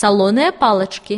Солоные палочки